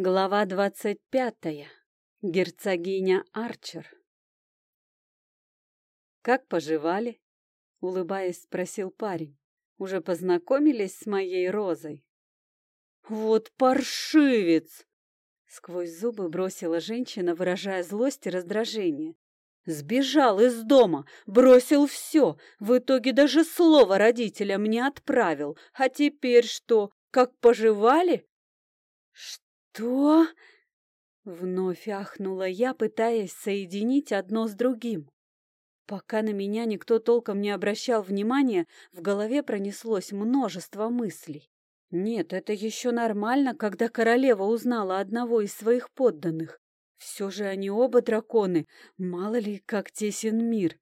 Глава двадцать пятая. Герцогиня Арчер. «Как поживали?» — улыбаясь, спросил парень. «Уже познакомились с моей розой?» «Вот паршивец!» — сквозь зубы бросила женщина, выражая злость и раздражение. «Сбежал из дома, бросил все, в итоге даже слова родителям не отправил. А теперь что, как поживали?» «Что?» Вновь ахнула я, пытаясь соединить одно с другим. Пока на меня никто толком не обращал внимания, в голове пронеслось множество мыслей. Нет, это еще нормально, когда королева узнала одного из своих подданных. Все же они оба драконы, мало ли, как тесен мир.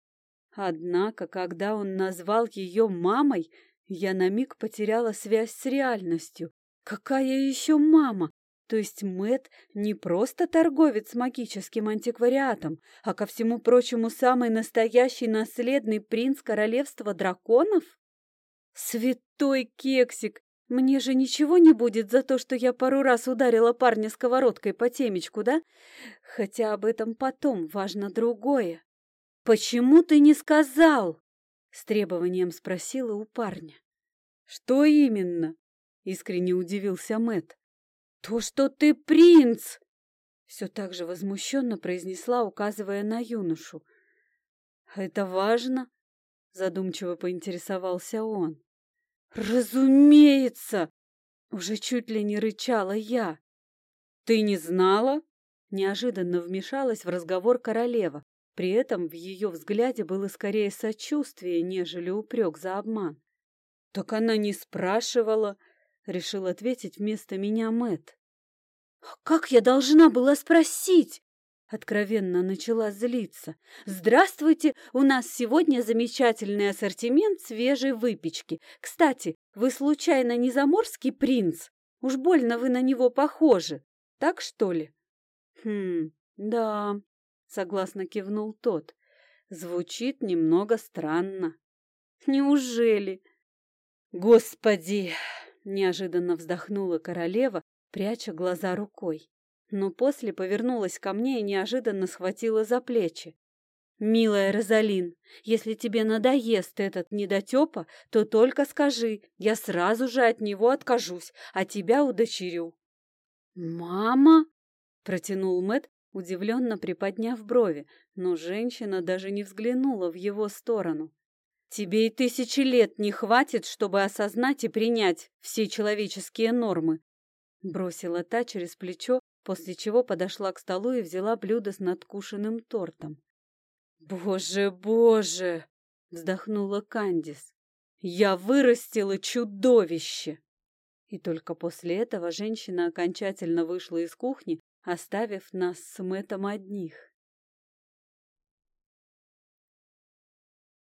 Однако, когда он назвал ее мамой, я на миг потеряла связь с реальностью. Какая еще мама? То есть Мэт не просто торговец магическим антиквариатом, а ко всему прочему самый настоящий наследный принц королевства драконов? Святой кексик! Мне же ничего не будет за то, что я пару раз ударила парня сковородкой по темечку, да? Хотя об этом потом важно другое. «Почему ты не сказал?» — с требованием спросила у парня. «Что именно?» — искренне удивился Мэт. «То, что ты принц!» Все так же возмущенно произнесла, указывая на юношу. «Это важно?» — задумчиво поинтересовался он. «Разумеется!» — уже чуть ли не рычала я. «Ты не знала?» — неожиданно вмешалась в разговор королева. При этом в ее взгляде было скорее сочувствие, нежели упрек за обман. «Так она не спрашивала», — решил ответить вместо меня Мэт. «Как я должна была спросить?» Откровенно начала злиться. «Здравствуйте! У нас сегодня замечательный ассортимент свежей выпечки. Кстати, вы случайно не заморский принц? Уж больно вы на него похожи. Так что ли?» «Хм, да», — согласно кивнул тот. «Звучит немного странно». «Неужели?» «Господи!» — неожиданно вздохнула королева, пряча глаза рукой. Но после повернулась ко мне и неожиданно схватила за плечи. «Милая Розалин, если тебе надоест этот недотепа, то только скажи, я сразу же от него откажусь, а тебя удочерю». «Мама?» — протянул Мэт, удивленно приподняв брови, но женщина даже не взглянула в его сторону. «Тебе и тысячи лет не хватит, чтобы осознать и принять все человеческие нормы, Бросила та через плечо, после чего подошла к столу и взяла блюдо с надкушенным тортом. «Боже, боже!» — вздохнула Кандис. «Я вырастила чудовище!» И только после этого женщина окончательно вышла из кухни, оставив нас с Мэтом одних.